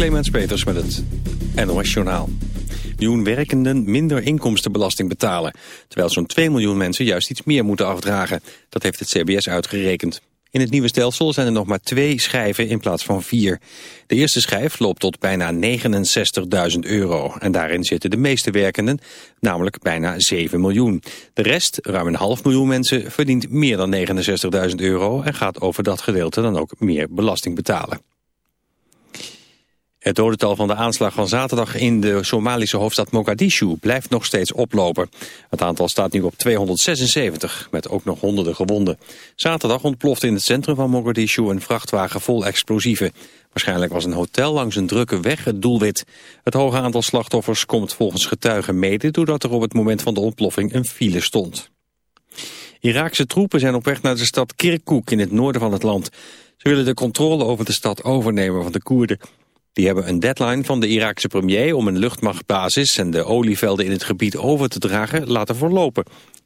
Clemens Peters met het NOS Journaal. Miljoen werkenden minder inkomstenbelasting betalen... terwijl zo'n 2 miljoen mensen juist iets meer moeten afdragen. Dat heeft het CBS uitgerekend. In het nieuwe stelsel zijn er nog maar twee schijven in plaats van vier. De eerste schijf loopt tot bijna 69.000 euro. En daarin zitten de meeste werkenden, namelijk bijna 7 miljoen. De rest, ruim een half miljoen mensen, verdient meer dan 69.000 euro... en gaat over dat gedeelte dan ook meer belasting betalen. Het dodental van de aanslag van zaterdag in de Somalische hoofdstad Mogadishu blijft nog steeds oplopen. Het aantal staat nu op 276, met ook nog honderden gewonden. Zaterdag ontplofte in het centrum van Mogadishu een vrachtwagen vol explosieven. Waarschijnlijk was een hotel langs een drukke weg het doelwit. Het hoge aantal slachtoffers komt volgens getuigen mede... doordat er op het moment van de ontploffing een file stond. Iraakse troepen zijn op weg naar de stad Kirkuk in het noorden van het land. Ze willen de controle over de stad overnemen van de Koerden... Die hebben een deadline van de Iraakse premier om een luchtmachtbasis en de olievelden in het gebied over te dragen laten verlopen.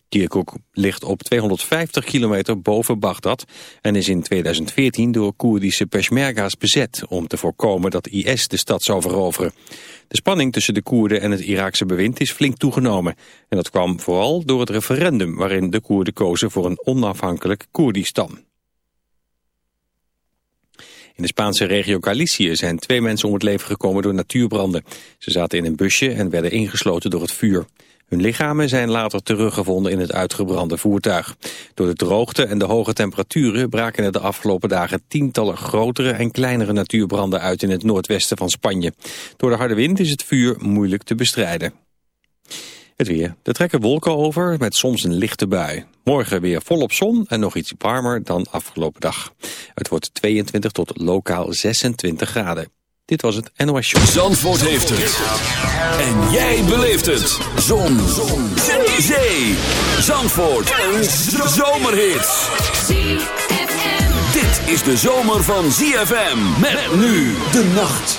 Kirkuk ligt op 250 kilometer boven Bagdad en is in 2014 door Koerdische Peshmerga's bezet om te voorkomen dat IS de stad zou veroveren. De spanning tussen de Koerden en het Iraakse bewind is flink toegenomen. En dat kwam vooral door het referendum waarin de Koerden kozen voor een onafhankelijk Koerdistan. In de Spaanse regio Galicië zijn twee mensen om het leven gekomen door natuurbranden. Ze zaten in een busje en werden ingesloten door het vuur. Hun lichamen zijn later teruggevonden in het uitgebrande voertuig. Door de droogte en de hoge temperaturen braken er de afgelopen dagen tientallen grotere en kleinere natuurbranden uit in het noordwesten van Spanje. Door de harde wind is het vuur moeilijk te bestrijden. Het weer. Er trekken wolken over met soms een lichte bui. Morgen weer volop zon en nog iets warmer dan afgelopen dag. Het wordt 22 tot lokaal 26 graden. Dit was het NOS Show. Zandvoort heeft het. En jij beleeft het. Zon. zon. Zee. Zandvoort. Een zomerhit. Dit is de zomer van ZFM. Met nu de nacht.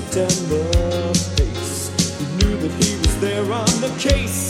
September face. We knew that he was there on the case.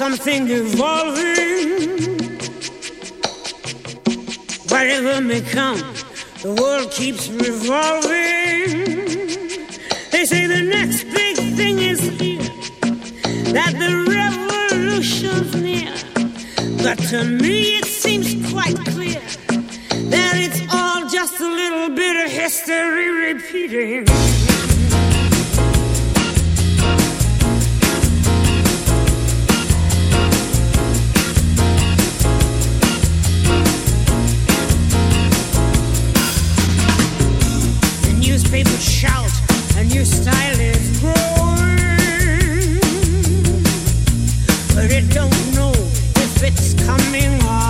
Something evolving. Whatever may come, the world keeps revolving. They say the next thing is clear that the revolution's near. But to me, it seems quite clear that it's all just a little bit of history repeating. The newspapers shout a new style is coming on.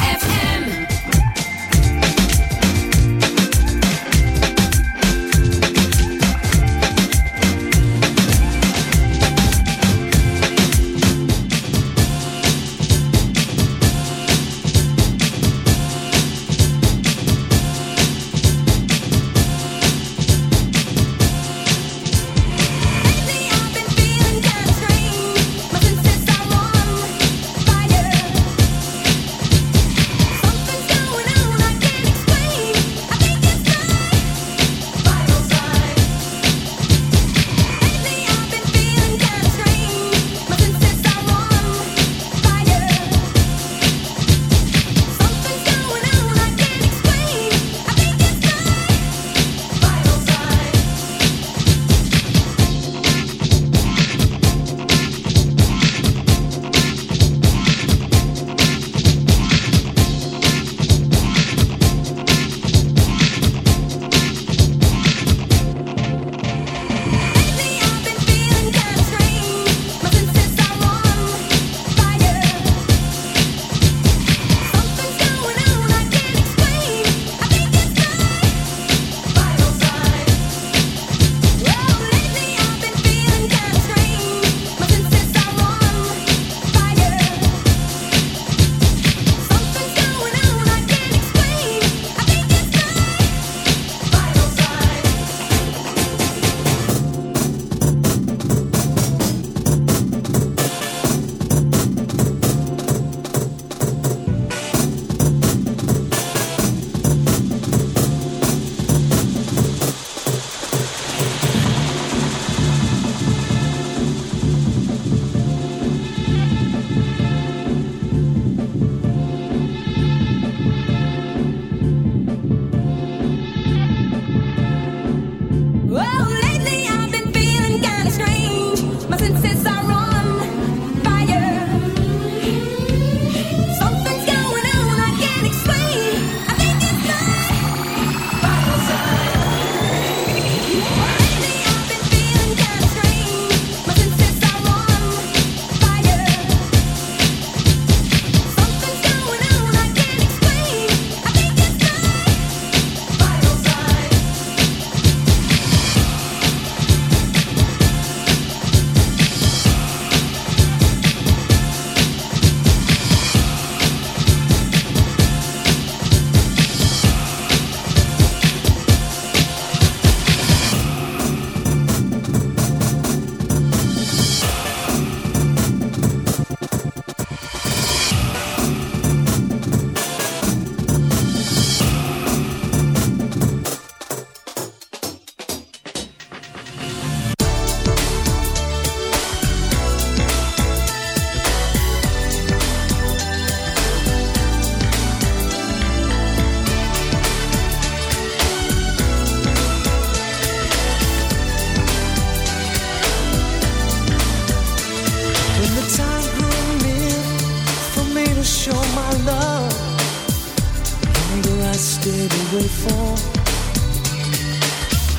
away for?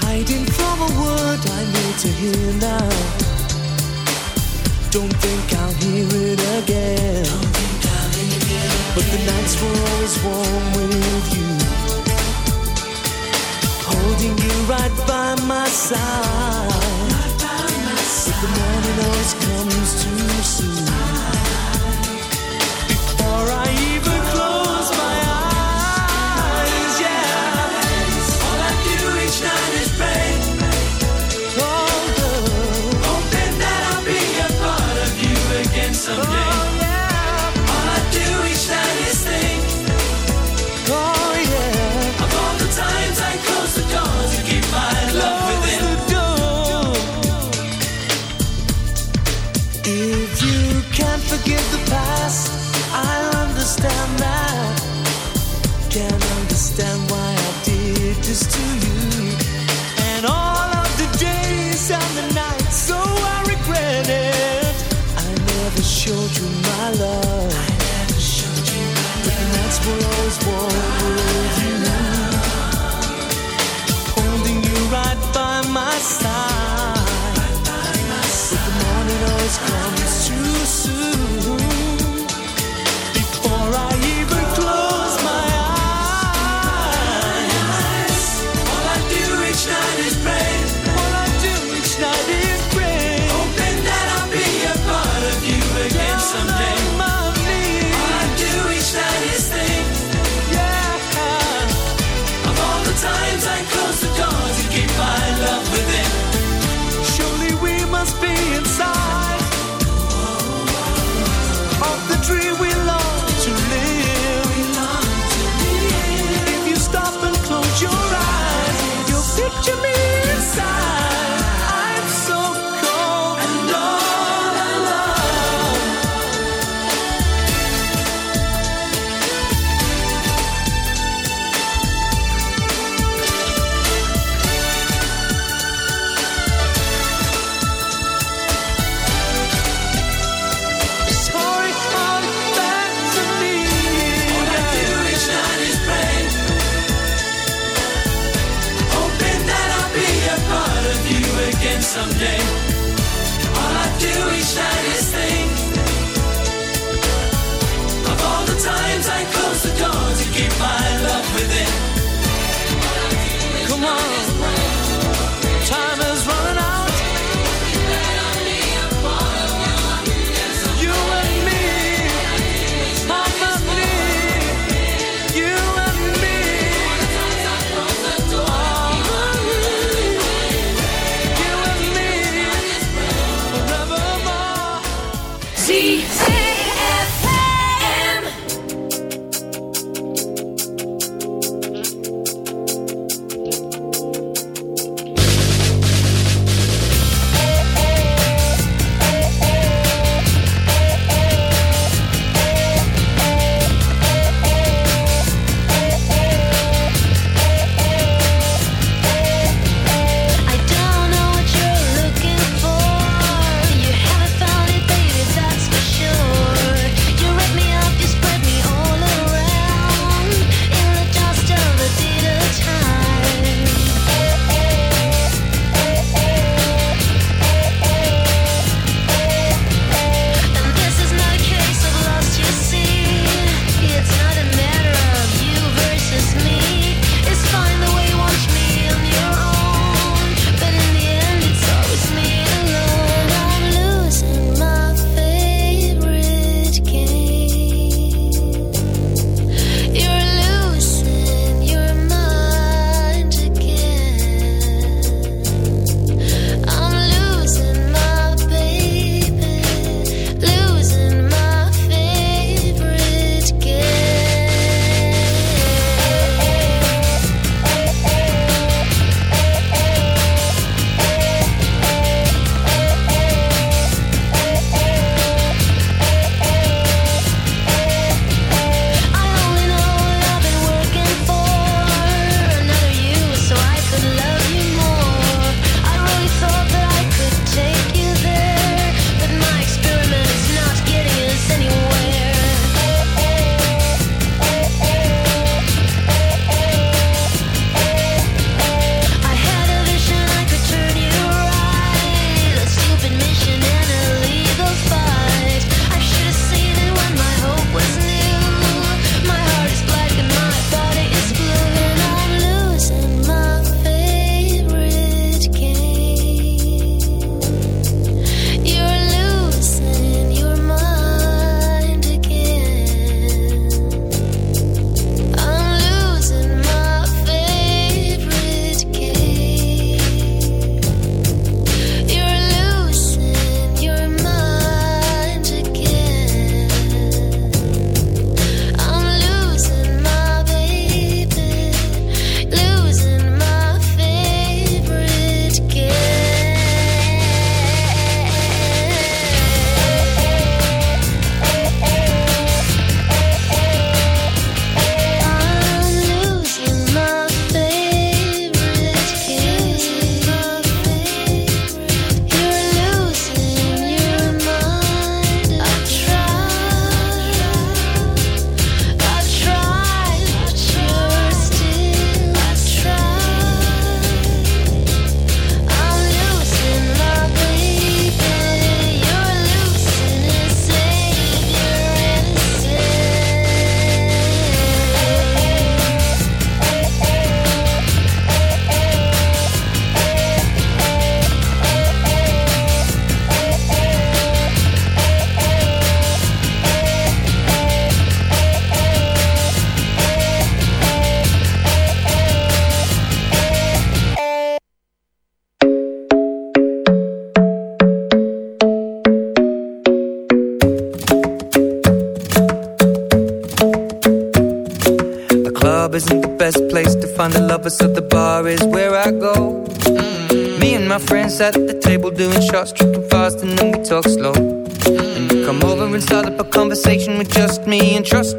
Hiding from a word I need to hear now. Don't think I'll hear it again. But the nights were always warm with you. Holding you. Right by my side. But the morning always comes too soon.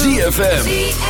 ZFM.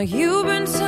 You've been talking